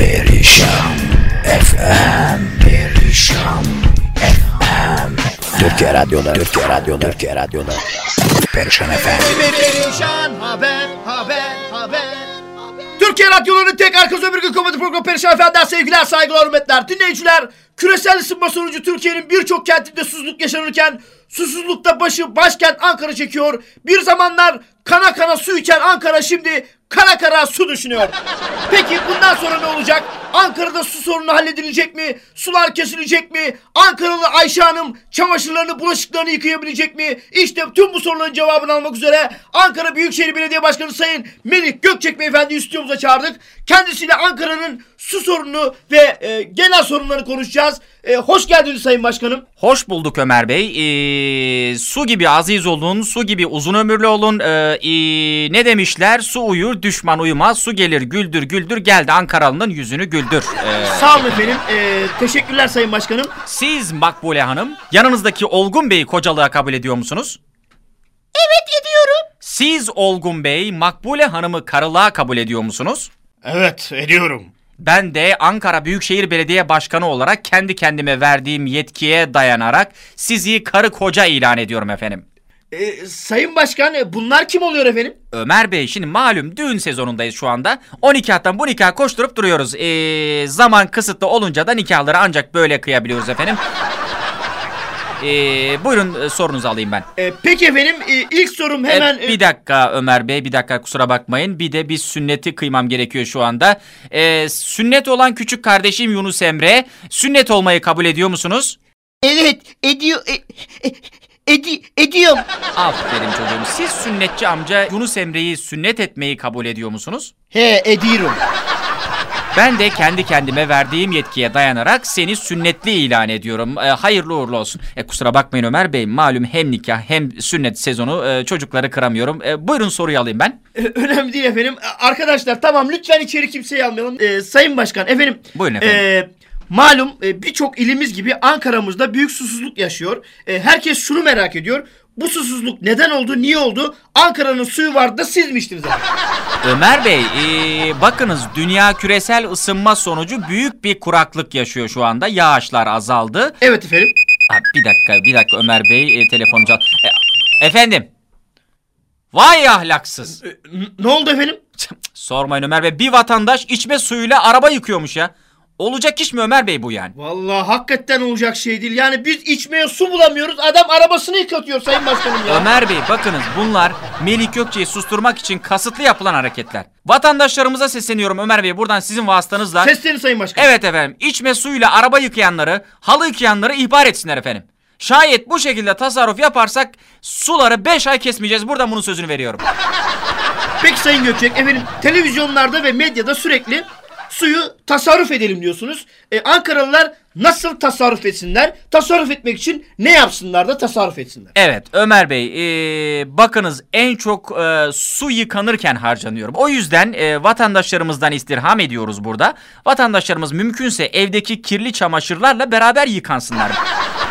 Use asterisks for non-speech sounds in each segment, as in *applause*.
Perişan FM Perişan FM Türkiye Radyo'da Türkiye Radyo'da Türkiye Radyo'da Perişan FM Perişan haber haber haber. Türkiye Radyoları'nın tek arka sömürge komedi programı Perişan Efendi'den sevgiler, saygılar, hürmetler. Dinleyiciler, küresel ısınma sonucu Türkiye'nin birçok kentinde susuzluk yaşanırken susuzlukta başı başkent Ankara çekiyor. Bir zamanlar kana kana su içen Ankara şimdi kara kara su düşünüyor. Peki bundan sonra ne olacak? Ankara'da su sorunu halledilecek mi? Sular kesilecek mi? Ankaralı Ayşe Hanım çamaşırlarını, bulaşıklarını yıkayabilecek mi? İşte tüm bu soruların cevabını almak üzere Ankara Büyükşehir Belediye Başkanı Sayın Melik Gökçek Beyefendi'yi stüdyomuza çağırdık. Kendisiyle Ankara'nın su sorunu ve e, genel sorunlarını konuşacağız. E, hoş geldiniz Sayın Başkanım. Hoş bulduk Ömer Bey. Ee, su gibi aziz olun, su gibi uzun ömürlü olun. Ee, ee, ne demişler? Su uyur, düşman uyumaz. Su gelir, güldür, güldür. Geldi Ankaralı'nın yüzünü güldür. Ee, Sağ olun efendim. E, teşekkürler Sayın Başkanım. siz Makbule Hanım, yanınızdaki Olgun Bey'i kocalığa kabul ediyor musunuz? Evet ediyorum. Siz Olgun Bey, Makbule Hanım'ı karılığa kabul ediyor musunuz? Evet ediyorum. Ben de Ankara Büyükşehir Belediye Başkanı olarak kendi kendime verdiğim yetkiye dayanarak sizi karı koca ilan ediyorum efendim. E, Sayın Başkan e, bunlar kim oluyor efendim? Ömer Bey şimdi malum düğün sezonundayız şu anda. O nikahtan bu nikah koşturup duruyoruz. Ee, zaman kısıtlı olunca da nikahları ancak böyle kıyabiliyoruz efendim. Ee, buyurun e, sorunuzu alayım ben. E, peki efendim e, ilk sorum E, hemen... e, bir dakika Ömer Bey bir dakika kusura bakmayın. Bir de bir sünneti kıymam gerekiyor şu anda. Ee, sünnet olan küçük kardeşim Yunus Emre. Sünnet olmayı kabul ediyor musunuz? Evet ediyor... E, e, edi, ediyorum. Aferin çocuğum. Siz sünnetçi amca Yunus Emre'yi sünnet etmeyi kabul ediyor musunuz? He ediyorum. Ben de kendi kendime verdiğim yetkiye dayanarak seni sünnetli ilan ediyorum. Ee, hayırlı uğurlu olsun. E, kusura bakmayın Ömer Bey. Malum hem nikah hem sünnet sezonu e, çocukları kıramıyorum. E, buyurun soruyu alayım ben. E, önemli değil efendim. E, Arkadaşlar tamam lütfen içeri kimseyi almayalım. E, Sayın Başkan efendim. Buyurun efendim. e, malum e, birçok ilimiz gibi Ankara'mızda büyük susuzluk yaşıyor. E, herkes şunu merak ediyor. Bu susuzluk neden oldu, niye oldu? Ankara'nın suyu vardı da siz mi içtiniz? Ömer Bey, e, bakınız dünya küresel ısınma sonucu büyük bir kuraklık yaşıyor şu anda. Yağışlar azaldı. Evet efendim. Ha, bir dakika, bir dakika Ömer Bey, e, telefonu çal. E, efendim. Vay ahlaksız. E, ne oldu efendim? Sormayın Ömer Bey. Bir vatandaş içme suyuyla araba yıkıyormuş ya. Olacak iş mi Ömer Bey bu yani? Vallahi hakikaten olacak şey değil. Yani biz içmeye su bulamıyoruz. Adam arabasını yıkatıyor Sayın Başkanım ya. Ömer Bey bakınız bunlar Melik Gökçe'yi susturmak için kasıtlı yapılan hareketler. Vatandaşlarımıza sesleniyorum Ömer Bey buradan sizin vasıtanızla. Seslenin Sayın Başkanım. Evet efendim içme suyuyla araba yıkayanları, halı yıkayanları ihbar etsinler efendim. Şayet bu şekilde tasarruf yaparsak suları 5 ay kesmeyeceğiz. Buradan bunun sözünü veriyorum. Peki Sayın Gökçek efendim televizyonlarda ve medyada sürekli suyu tasarruf edelim diyorsunuz. Ee, Ankaralılar nasıl tasarruf etsinler? Tasarruf etmek için ne yapsınlar da tasarruf etsinler? Evet Ömer Bey ee, bakınız en çok ee, su yıkanırken harcanıyorum. O yüzden ee, vatandaşlarımızdan istirham ediyoruz burada. Vatandaşlarımız mümkünse evdeki kirli çamaşırlarla beraber yıkansınlar.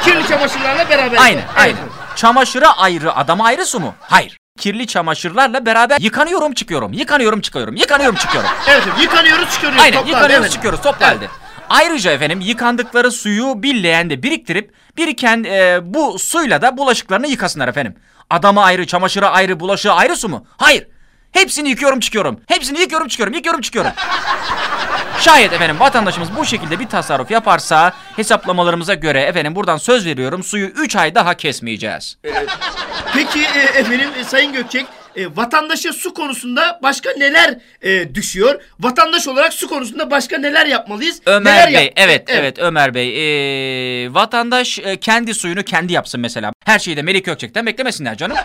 Kirli çamaşırlarla beraber. Aynen aynen. Çamaşıra ayrı adama ayrı su mu? Hayır. Kirli çamaşırlarla beraber yıkanıyorum çıkıyorum. Yıkanıyorum çıkıyorum. Yıkanıyorum çıkıyorum. *laughs* Evet yıkanıyoruz çıkarıyoruz. Aynen toplar, yıkanıyoruz evet. çıkıyoruz toplu Evet. halde. Ayrıca efendim yıkandıkları suyu bir leğende biriktirip biriken e, bu suyla da bulaşıklarını yıkasınlar efendim. Adama ayrı, çamaşıra ayrı, bulaşığa ayrı su mu? Hayır. Hepsini yıkıyorum çıkıyorum. Hepsini yıkıyorum çıkıyorum. Yıkıyorum çıkıyorum. Şayet efendim vatandaşımız bu şekilde bir tasarruf yaparsa hesaplamalarımıza göre efendim buradan söz veriyorum suyu 3 ay daha kesmeyeceğiz. Peki e, efendim e, Sayın Gökçek e, vatandaşa su konusunda başka neler e, düşüyor? Vatandaş olarak su konusunda başka neler yapmalıyız? Ömer Neler Bey yap- evet, evet Ömer Bey ee, vatandaş e, kendi suyunu kendi yapsın mesela. Her şeyi de Melik Gökçek'ten beklemesinler canım.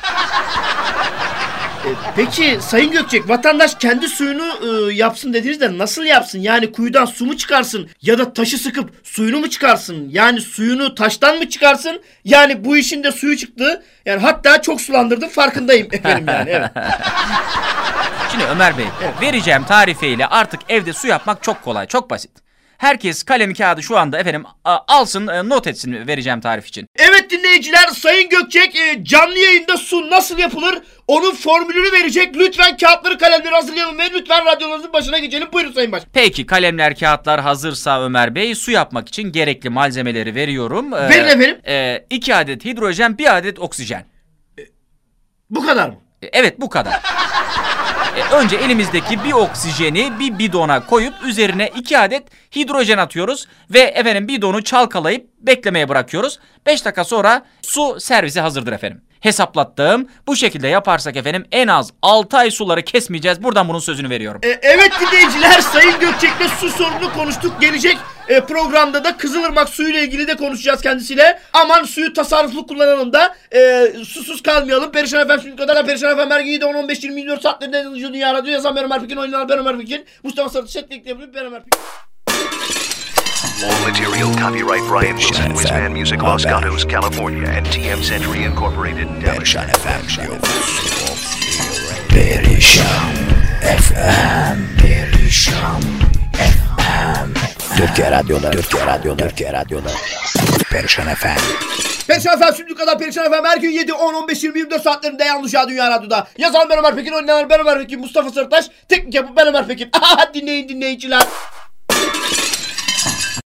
Peki Sayın Gökçek vatandaş kendi suyunu e, yapsın dediniz de nasıl yapsın? Yani kuyudan su mu çıkarsın ya da taşı sıkıp suyunu mu çıkarsın? Yani suyunu taştan mı çıkarsın? Yani bu işin de suyu çıktı. Yani hatta çok sulandırdım farkındayım efendim yani. Evet. *laughs* Şimdi Ömer Bey vereceğim tarifeyle artık evde su yapmak çok kolay, çok basit. Herkes kalem kağıdı şu anda efendim alsın e, not etsin vereceğim tarif için. Evet dinleyiciler Sayın Gökçek e, canlı yayında su nasıl yapılır onun formülünü verecek. Lütfen kağıtları kalemleri hazırlayalım ve lütfen radyolarınızın başına geçelim. Buyurun Sayın Baş. Peki kalemler kağıtlar hazırsa Ömer Bey su yapmak için gerekli malzemeleri veriyorum. Ee, Verin efendim. e, iki adet hidrojen bir adet oksijen. Bu kadar mı? E, Evet bu kadar. E, önce elimizdeki bir oksijeni bir bidona koyup üzerine iki adet hidrojen atıyoruz ve efendim bidonu çalkalayıp beklemeye bırakıyoruz. 5 dakika sonra su servisi hazırdır efendim. Hesaplattım. Bu şekilde yaparsak efendim en az 6 ay suları kesmeyeceğiz. Buradan bunun sözünü veriyorum. E, evet dinleyiciler Sayın Gökçek'le su sorununu konuştuk. Gelecek e, programda da Kızılırmak suyuyla ilgili de konuşacağız kendisiyle. Aman suyu tasarruflu kullanalım da e, susuz kalmayalım. Perişan efendim şimdi kadar Perişan efendim her gün 7 10 15 20 24 saatlerinde yazıcı dünya radyo yazan ben Ömer Pekin oynayan ben Ömer Pekin. Mustafa Sarı Çetin ben Ömer Pekin. All material copyright Brian Wilson, Wizman Music, Los Gatos, California, and TM Century Incorporated. Perişan FM. Perişan FM Perişan FM Türkiye Radyo'da Türkiye Radyo'da Türkiye Radyo'da Perişan FM Perişan efendim şimdi kadar Perişan efendim her gün 7 10 15 20 24 saatlerinde yanlış ya dünya radyoda. Yazan ben Ömer Pekin oynayan ben Ömer Pekin Mustafa Sarıtaş. Teknik yapı ben Ömer Pekin. *laughs* Dinleyin dinleyiciler.